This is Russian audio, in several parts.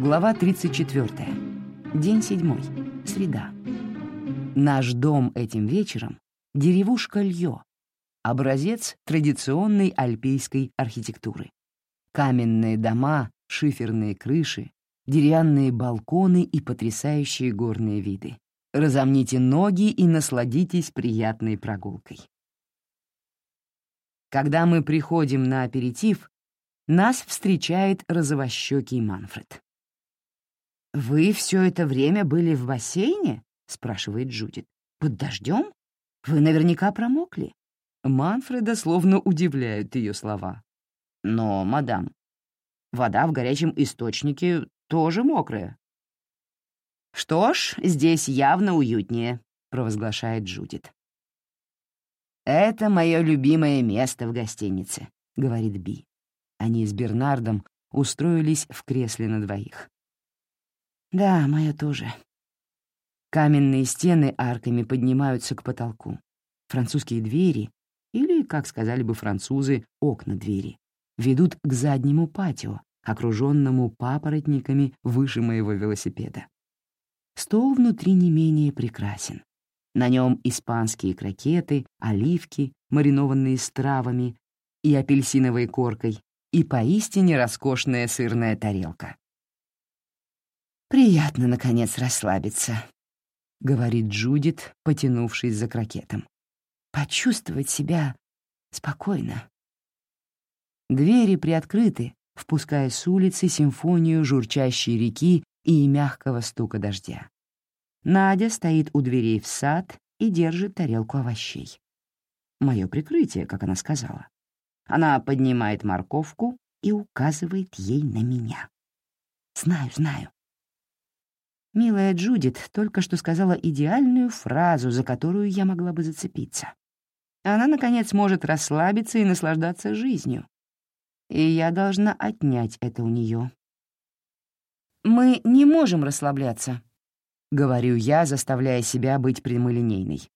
Глава 34. День седьмой. Среда. Наш дом этим вечером — деревушка Льё, образец традиционной альпийской архитектуры. Каменные дома, шиферные крыши, деревянные балконы и потрясающие горные виды. Разомните ноги и насладитесь приятной прогулкой. Когда мы приходим на аперитив, нас встречает розовощекий Манфред. «Вы все это время были в бассейне?» — спрашивает Джудит. «Под дождем? Вы наверняка промокли». Манфреда словно удивляют ее слова. «Но, мадам, вода в горячем источнике тоже мокрая». «Что ж, здесь явно уютнее», — провозглашает Джудит. «Это мое любимое место в гостинице», — говорит Би. Они с Бернардом устроились в кресле на двоих. Да, моя тоже. Каменные стены арками поднимаются к потолку. Французские двери, или, как сказали бы французы, окна двери, ведут к заднему патио, окруженному папоротниками выше моего велосипеда. Стол внутри не менее прекрасен. На нем испанские крокеты, оливки, маринованные с травами и апельсиновой коркой, и поистине роскошная сырная тарелка. «Приятно, наконец, расслабиться», — говорит Джудит, потянувшись за крокетом. «Почувствовать себя спокойно». Двери приоткрыты, впуская с улицы симфонию журчащей реки и мягкого стука дождя. Надя стоит у дверей в сад и держит тарелку овощей. Мое прикрытие, как она сказала. Она поднимает морковку и указывает ей на меня. «Знаю, знаю. Милая Джудит только что сказала идеальную фразу, за которую я могла бы зацепиться. Она, наконец, может расслабиться и наслаждаться жизнью. И я должна отнять это у нее. «Мы не можем расслабляться», — говорю я, заставляя себя быть прямолинейной.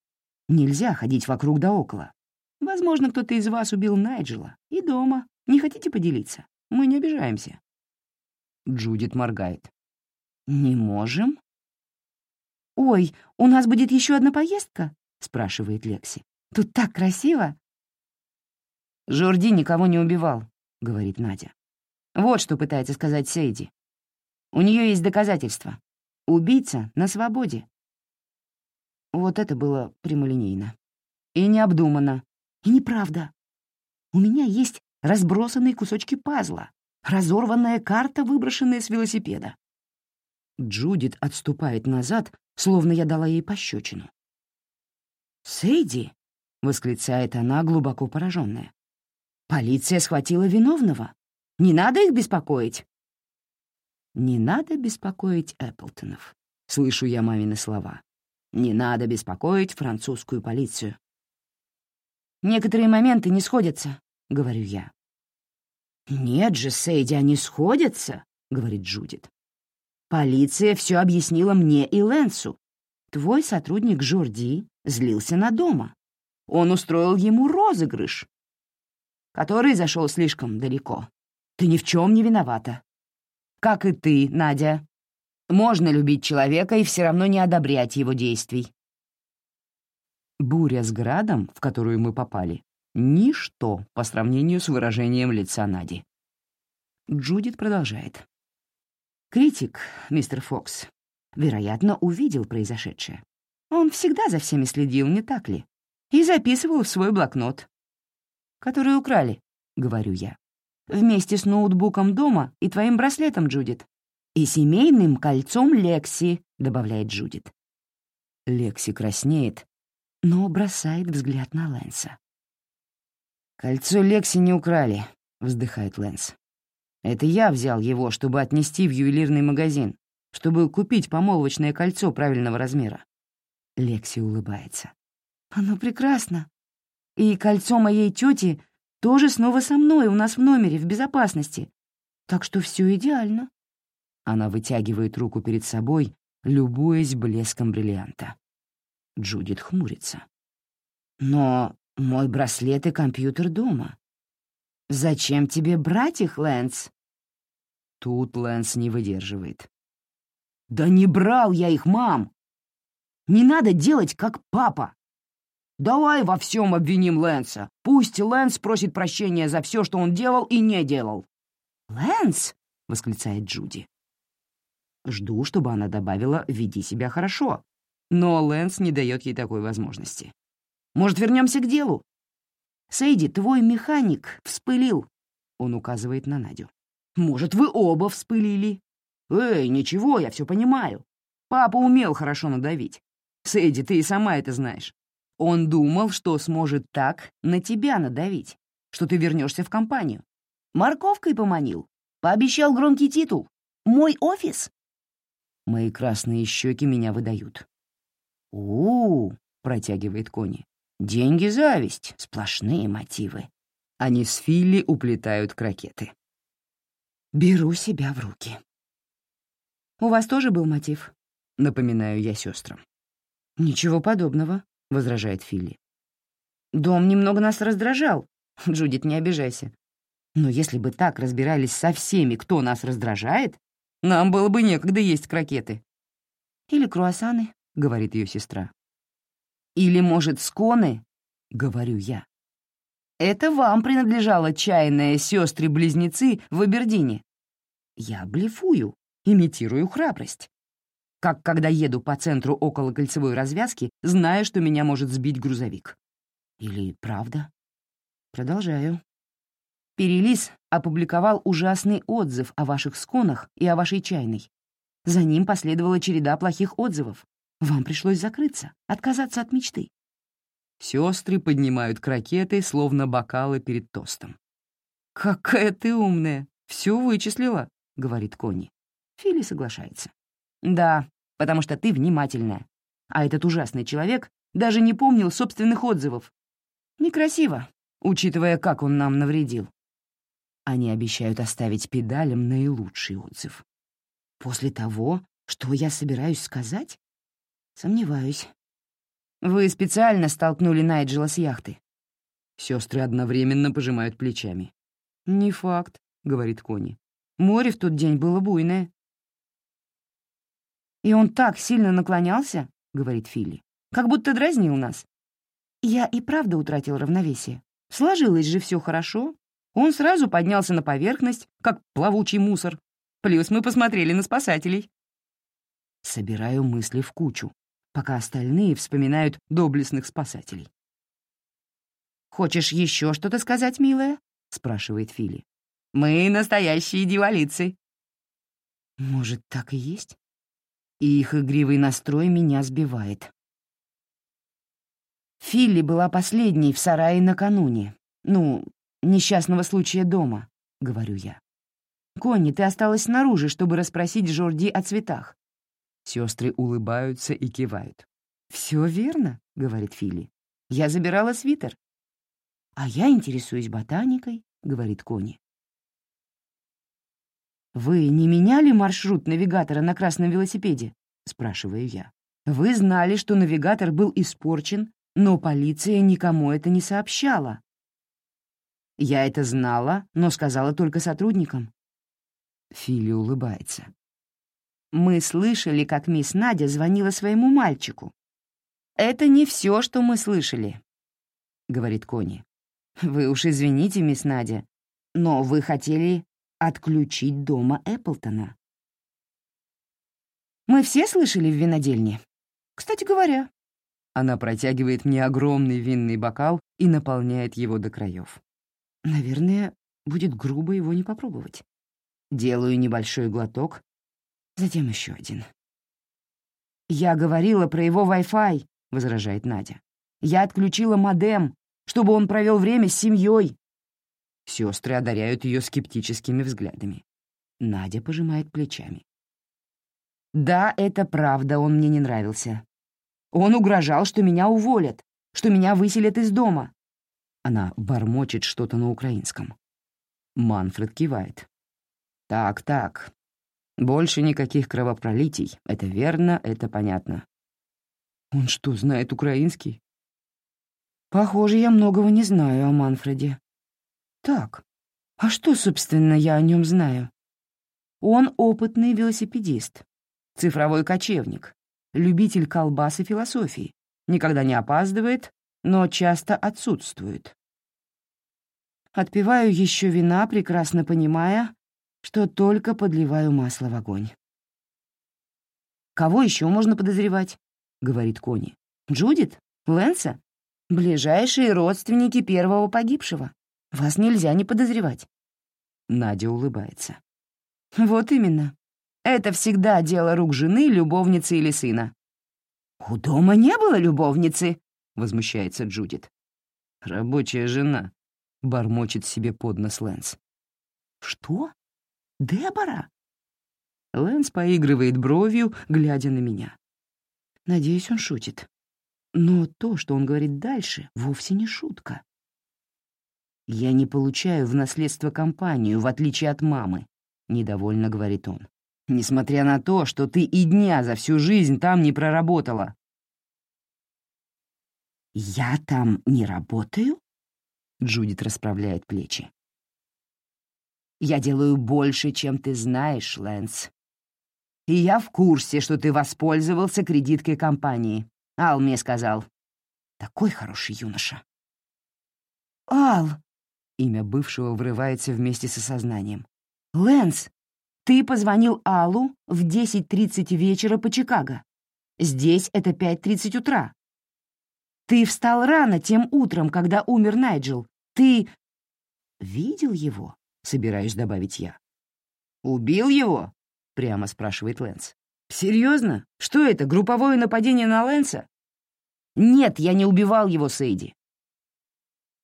«Нельзя ходить вокруг да около. Возможно, кто-то из вас убил Найджела. И дома. Не хотите поделиться? Мы не обижаемся». Джудит моргает. «Не можем?» «Ой, у нас будет еще одна поездка?» — спрашивает Лекси. «Тут так красиво!» «Жорди никого не убивал», — говорит Надя. «Вот что пытается сказать Сейди. У нее есть доказательства. Убийца на свободе». Вот это было прямолинейно. И необдуманно. И неправда. У меня есть разбросанные кусочки пазла, разорванная карта, выброшенная с велосипеда. Джудит отступает назад, словно я дала ей пощечину. «Сэйди!» — восклицает она, глубоко пораженная. «Полиция схватила виновного. Не надо их беспокоить!» «Не надо беспокоить Эпплтонов», — слышу я мамины слова. «Не надо беспокоить французскую полицию». «Некоторые моменты не сходятся», — говорю я. «Нет же, Сейди, они сходятся», — говорит Джудит. Полиция все объяснила мне и Лэнсу. Твой сотрудник Жорди злился на дома. Он устроил ему розыгрыш, который зашел слишком далеко. Ты ни в чем не виновата. Как и ты, Надя. Можно любить человека и все равно не одобрять его действий. Буря с градом, в которую мы попали, — ничто по сравнению с выражением лица Нади. Джудит продолжает. Критик, мистер Фокс, вероятно, увидел произошедшее. Он всегда за всеми следил, не так ли? И записывал в свой блокнот. «Который украли», — говорю я. «Вместе с ноутбуком дома и твоим браслетом, Джудит. И семейным кольцом Лекси», — добавляет Джудит. Лекси краснеет, но бросает взгляд на Лэнса. «Кольцо Лекси не украли», — вздыхает Лэнс. Это я взял его, чтобы отнести в ювелирный магазин, чтобы купить помолвочное кольцо правильного размера. Лекси улыбается. Оно прекрасно. И кольцо моей тети тоже снова со мной у нас в номере, в безопасности. Так что все идеально. Она вытягивает руку перед собой, любуясь блеском бриллианта. Джудит хмурится. «Но мой браслет и компьютер дома. Зачем тебе брать их, Лэнс?» Тут Лэнс не выдерживает. «Да не брал я их, мам! Не надо делать, как папа! Давай во всем обвиним Лэнса. Пусть Лэнс просит прощения за все, что он делал и не делал». «Лэнс!» — восклицает Джуди. Жду, чтобы она добавила «веди себя хорошо». Но Лэнс не дает ей такой возможности. «Может, вернемся к делу?» «Сейди, твой механик вспылил», — он указывает на Надю. «Может, вы оба вспылили?» «Эй, ничего, я все понимаю. Папа умел хорошо надавить. Сейди, ты и сама это знаешь. Он думал, что сможет так на тебя надавить, что ты вернешься в компанию. Морковкой поманил. Пообещал громкий титул. Мой офис. Мои красные щеки меня выдают. у, -у, -у протягивает Кони. «Деньги — зависть, сплошные мотивы». Они с Филли уплетают крокеты. Беру себя в руки. «У вас тоже был мотив?» — напоминаю я сестрам. «Ничего подобного», — возражает Филли. «Дом немного нас раздражал. Джудит, не обижайся. Но если бы так разбирались со всеми, кто нас раздражает, нам было бы некогда есть крокеты. Или круассаны, — говорит ее сестра. Или, может, сконы, — говорю я. Это вам принадлежала чайная сестры-близнецы в Абердине. Я блефую, имитирую храбрость. Как когда еду по центру около кольцевой развязки, зная, что меня может сбить грузовик. Или правда? Продолжаю. Перелис опубликовал ужасный отзыв о ваших сконах и о вашей чайной. За ним последовала череда плохих отзывов. Вам пришлось закрыться, отказаться от мечты. Сестры поднимают крокеты, словно бокалы перед тостом. «Какая ты умная! Все вычислила», — говорит Конни. Фили соглашается. «Да, потому что ты внимательная. А этот ужасный человек даже не помнил собственных отзывов. Некрасиво, учитывая, как он нам навредил. Они обещают оставить педалям наилучший отзыв. После того, что я собираюсь сказать? Сомневаюсь. Вы специально столкнули Найджела с яхты. Сестры одновременно пожимают плечами. «Не факт», — говорит Кони. «Море в тот день было буйное». «И он так сильно наклонялся», — говорит Филли, «как будто дразнил нас. Я и правда утратил равновесие. Сложилось же все хорошо, он сразу поднялся на поверхность, как плавучий мусор. Плюс мы посмотрели на спасателей. Собираю мысли в кучу, пока остальные вспоминают доблестных спасателей. «Хочешь еще что-то сказать, милая?» — спрашивает Фили. «Мы настоящие дьяволицы». Может, так и есть? И их игривый настрой меня сбивает. Филли была последней в сарае накануне. Ну, несчастного случая дома», — говорю я. «Конни, ты осталась снаружи, чтобы расспросить Жорди о цветах». Сестры улыбаются и кивают. «Все верно», — говорит Филли. «Я забирала свитер». «А я интересуюсь ботаникой», — говорит Конни. «Вы не меняли маршрут навигатора на красном велосипеде?» — спрашиваю я. «Вы знали, что навигатор был испорчен, но полиция никому это не сообщала». Я это знала, но сказала только сотрудникам. Фили улыбается. Мы слышали, как мисс Надя звонила своему мальчику. Это не все, что мы слышали, говорит Кони. Вы уж извините, мисс Надя, но вы хотели отключить дома Эпплтона. Мы все слышали в винодельне. Кстати говоря, она протягивает мне огромный винный бокал и наполняет его до краев. Наверное, будет грубо его не попробовать. Делаю небольшой глоток, затем еще один. «Я говорила про его Wi-Fi», — возражает Надя. «Я отключила модем, чтобы он провел время с семьей». Сестры одаряют ее скептическими взглядами. Надя пожимает плечами. «Да, это правда, он мне не нравился. Он угрожал, что меня уволят, что меня выселят из дома. Она бормочет что-то на украинском. Манфред кивает. «Так, так. Больше никаких кровопролитий. Это верно, это понятно». «Он что, знает украинский?» «Похоже, я многого не знаю о Манфреде». «Так, а что, собственно, я о нем знаю?» Он опытный велосипедист, цифровой кочевник, любитель колбас и философии, никогда не опаздывает, но часто отсутствует. Отпиваю еще вина, прекрасно понимая, что только подливаю масло в огонь. «Кого еще можно подозревать?» — говорит Кони. «Джудит? Лэнса? Ближайшие родственники первого погибшего. Вас нельзя не подозревать». Надя улыбается. «Вот именно. Это всегда дело рук жены, любовницы или сына». «У дома не было любовницы», — возмущается Джудит. «Рабочая жена», — бормочет себе под нос Лэнс. «Что? Дебора?» Лэнс поигрывает бровью, глядя на меня. Надеюсь, он шутит. Но то, что он говорит дальше, вовсе не шутка. «Я не получаю в наследство компанию, в отличие от мамы», — недовольно говорит он. «Несмотря на то, что ты и дня за всю жизнь там не проработала». «Я там не работаю?» — Джудит расправляет плечи. «Я делаю больше, чем ты знаешь, Лэнс. И я в курсе, что ты воспользовался кредиткой компании. Ал мне сказал. Такой хороший юноша». «Ал!» — имя бывшего врывается вместе с осознанием. «Лэнс, ты позвонил Аллу в 10.30 вечера по Чикаго. Здесь это 5.30 утра. Ты встал рано тем утром, когда умер Найджел. Ты видел его? Собираюсь добавить я. Убил его? Прямо спрашивает Лэнс. Серьезно? Что это, групповое нападение на Лэнса? Нет, я не убивал его, Сейди.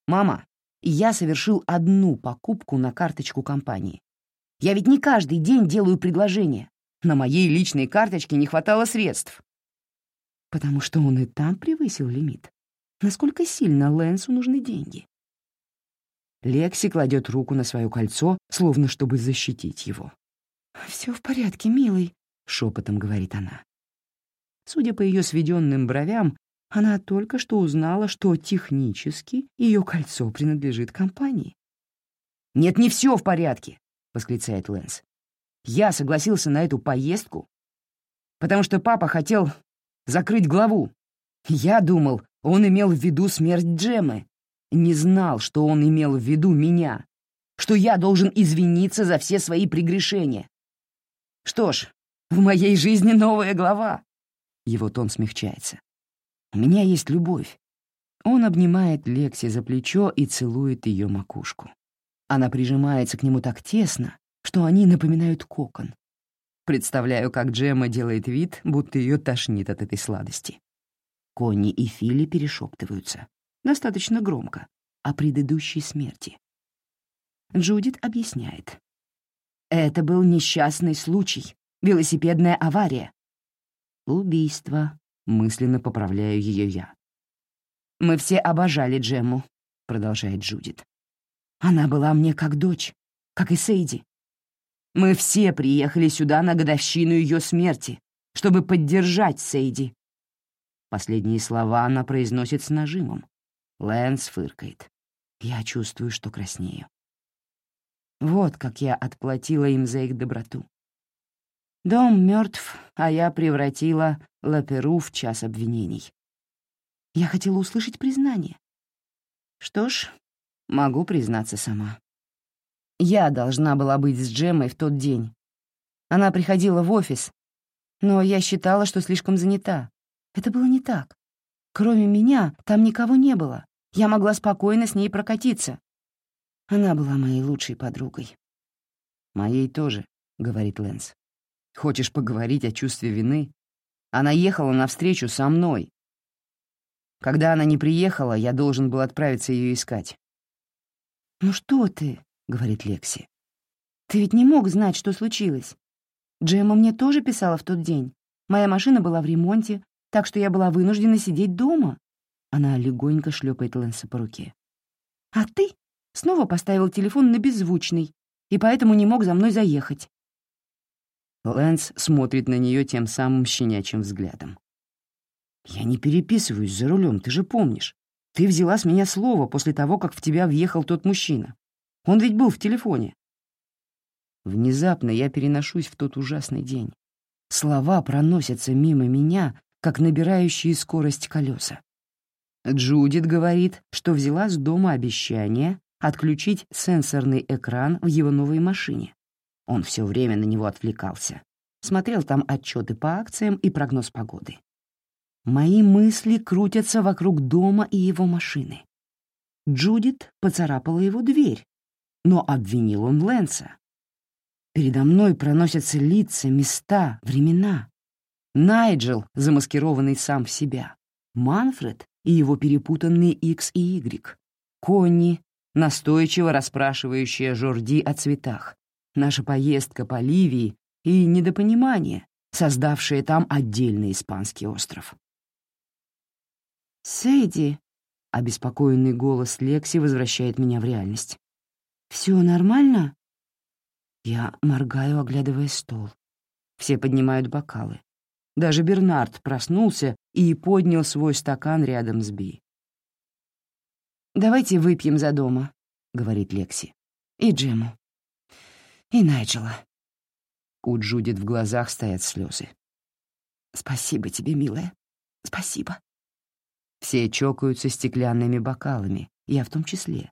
Мама, я совершил одну покупку на карточку компании. Я ведь не каждый день делаю предложение. На моей личной карточке не хватало средств. Потому что он и там превысил лимит. Насколько сильно Лэнсу нужны деньги? Лекси кладет руку на свое кольцо, словно чтобы защитить его. «Все в порядке, милый», — шепотом говорит она. Судя по ее сведенным бровям, она только что узнала, что технически ее кольцо принадлежит компании. «Нет, не все в порядке. — восклицает Лэнс. «Я согласился на эту поездку, потому что папа хотел закрыть главу. Я думал, он имел в виду смерть Джемы. Не знал, что он имел в виду меня, что я должен извиниться за все свои прегрешения. Что ж, в моей жизни новая глава». Его тон смягчается. «У меня есть любовь». Он обнимает Лекси за плечо и целует ее макушку. Она прижимается к нему так тесно, что они напоминают кокон. Представляю, как Джема делает вид, будто ее тошнит от этой сладости. Конни и Филли перешептываются, достаточно громко, о предыдущей смерти. Джудит объясняет. Это был несчастный случай, велосипедная авария. Убийство, мысленно поправляю ее я. «Мы все обожали Джему», — продолжает Джудит. Она была мне как дочь, как и Сейди. Мы все приехали сюда на годовщину ее смерти, чтобы поддержать Сейди. Последние слова она произносит с нажимом. Лэнс фыркает. Я чувствую, что краснею. Вот как я отплатила им за их доброту. Дом мертв, а я превратила Лаперу в час обвинений. Я хотела услышать признание. Что ж, Могу признаться сама. Я должна была быть с Джемой в тот день. Она приходила в офис, но я считала, что слишком занята. Это было не так. Кроме меня там никого не было. Я могла спокойно с ней прокатиться. Она была моей лучшей подругой. «Моей тоже», — говорит Лэнс. «Хочешь поговорить о чувстве вины? Она ехала навстречу со мной. Когда она не приехала, я должен был отправиться ее искать. «Ну что ты?» — говорит Лекси. «Ты ведь не мог знать, что случилось. Джема мне тоже писала в тот день. Моя машина была в ремонте, так что я была вынуждена сидеть дома». Она легонько шлепает Лэнса по руке. «А ты снова поставил телефон на беззвучный, и поэтому не мог за мной заехать». Лэнс смотрит на нее тем самым щенячьим взглядом. «Я не переписываюсь за рулем, ты же помнишь. Ты взяла с меня слово после того, как в тебя въехал тот мужчина. Он ведь был в телефоне. Внезапно я переношусь в тот ужасный день. Слова проносятся мимо меня, как набирающие скорость колеса. Джудит говорит, что взяла с дома обещание отключить сенсорный экран в его новой машине. Он все время на него отвлекался. Смотрел там отчеты по акциям и прогноз погоды. Мои мысли крутятся вокруг дома и его машины. Джудит поцарапала его дверь, но обвинил он Лэнса. Передо мной проносятся лица, места, времена. Найджел, замаскированный сам в себя. Манфред и его перепутанные X и Y. Конни, настойчиво расспрашивающая Жорди о цветах. Наша поездка по Ливии и недопонимание, создавшее там отдельный испанский остров. «Сэйди», — обеспокоенный голос Лекси возвращает меня в реальность. «Все нормально?» Я моргаю, оглядывая стол. Все поднимают бокалы. Даже Бернард проснулся и поднял свой стакан рядом с Би. «Давайте выпьем за дома», — говорит Лекси. «И Джему. И Найджела». У Джудит в глазах стоят слезы. «Спасибо тебе, милая. Спасибо». Все чокаются стеклянными бокалами, я в том числе.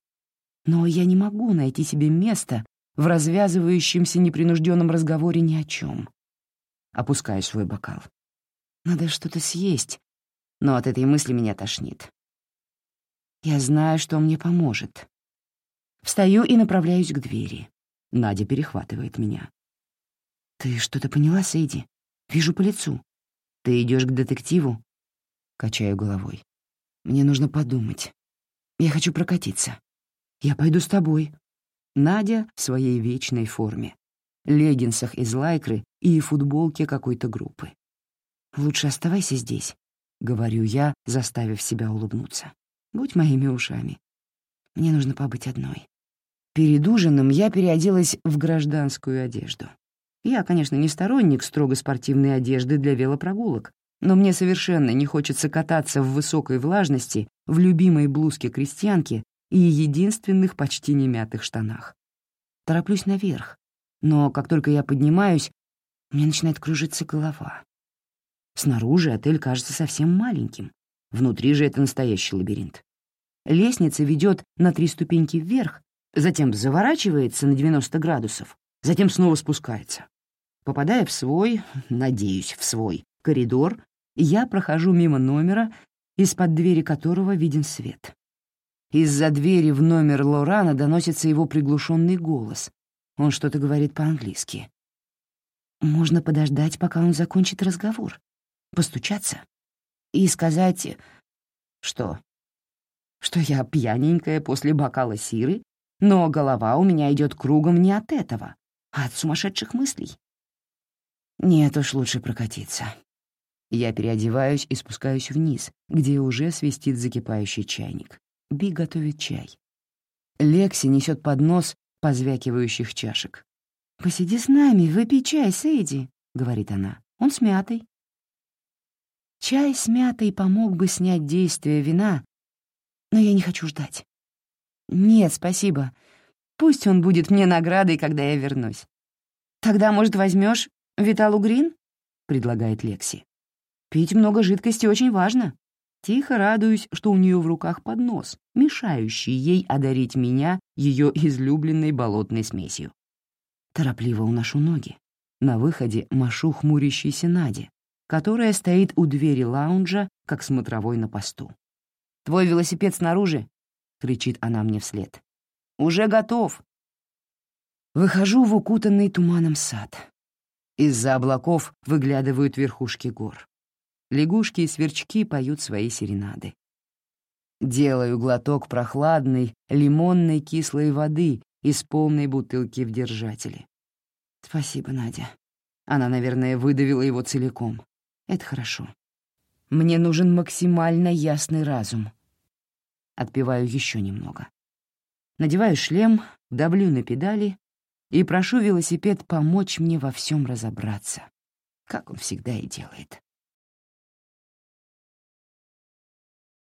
Но я не могу найти себе места в развязывающемся непринужденном разговоре ни о чем. Опускаю свой бокал. Надо что-то съесть, но от этой мысли меня тошнит. Я знаю, что мне поможет. Встаю и направляюсь к двери. Надя перехватывает меня. «Ты что-то поняла, Сейди? Вижу по лицу. Ты идешь к детективу?» Качаю головой. «Мне нужно подумать. Я хочу прокатиться. Я пойду с тобой». Надя в своей вечной форме, леггинсах из лайкры и футболке какой-то группы. «Лучше оставайся здесь», — говорю я, заставив себя улыбнуться. «Будь моими ушами. Мне нужно побыть одной». Перед ужином я переоделась в гражданскую одежду. Я, конечно, не сторонник строго спортивной одежды для велопрогулок, но мне совершенно не хочется кататься в высокой влажности в любимой блузке крестьянки и единственных почти немятых штанах. Тороплюсь наверх, но как только я поднимаюсь, мне начинает кружиться голова. Снаружи отель кажется совсем маленьким, внутри же это настоящий лабиринт. Лестница ведет на три ступеньки вверх, затем заворачивается на 90 градусов, затем снова спускается. Попадая в свой, надеюсь, в свой коридор, я прохожу мимо номера, из-под двери которого виден свет. Из-за двери в номер Лорана доносится его приглушенный голос. Он что-то говорит по-английски. Можно подождать, пока он закончит разговор. Постучаться. И сказать... Что? Что я пьяненькая после бокала сиры, но голова у меня идет кругом не от этого, а от сумасшедших мыслей. Нет уж, лучше прокатиться. Я переодеваюсь и спускаюсь вниз, где уже свистит закипающий чайник. Би готовит чай. Лекси несет поднос позвякивающих чашек. «Посиди с нами, выпей чай, Сейди», — говорит она. «Он с мятой». Чай с мятой помог бы снять действие вина, но я не хочу ждать. «Нет, спасибо. Пусть он будет мне наградой, когда я вернусь». «Тогда, может, возьмешь Виталу Грин?» — предлагает Лекси. «Пить много жидкости очень важно». Тихо радуюсь, что у нее в руках поднос, мешающий ей одарить меня ее излюбленной болотной смесью. Торопливо уношу ноги. На выходе машу хмурящейся Наде, которая стоит у двери лаунжа, как смотровой на посту. «Твой велосипед снаружи!» — кричит она мне вслед. «Уже готов!» Выхожу в укутанный туманом сад. Из-за облаков выглядывают верхушки гор. Лягушки и сверчки поют свои серенады. Делаю глоток прохладной, лимонной кислой воды из полной бутылки в держателе. Спасибо, Надя. Она, наверное, выдавила его целиком. Это хорошо. Мне нужен максимально ясный разум. Отпиваю еще немного. Надеваю шлем, давлю на педали и прошу велосипед помочь мне во всем разобраться, как он всегда и делает.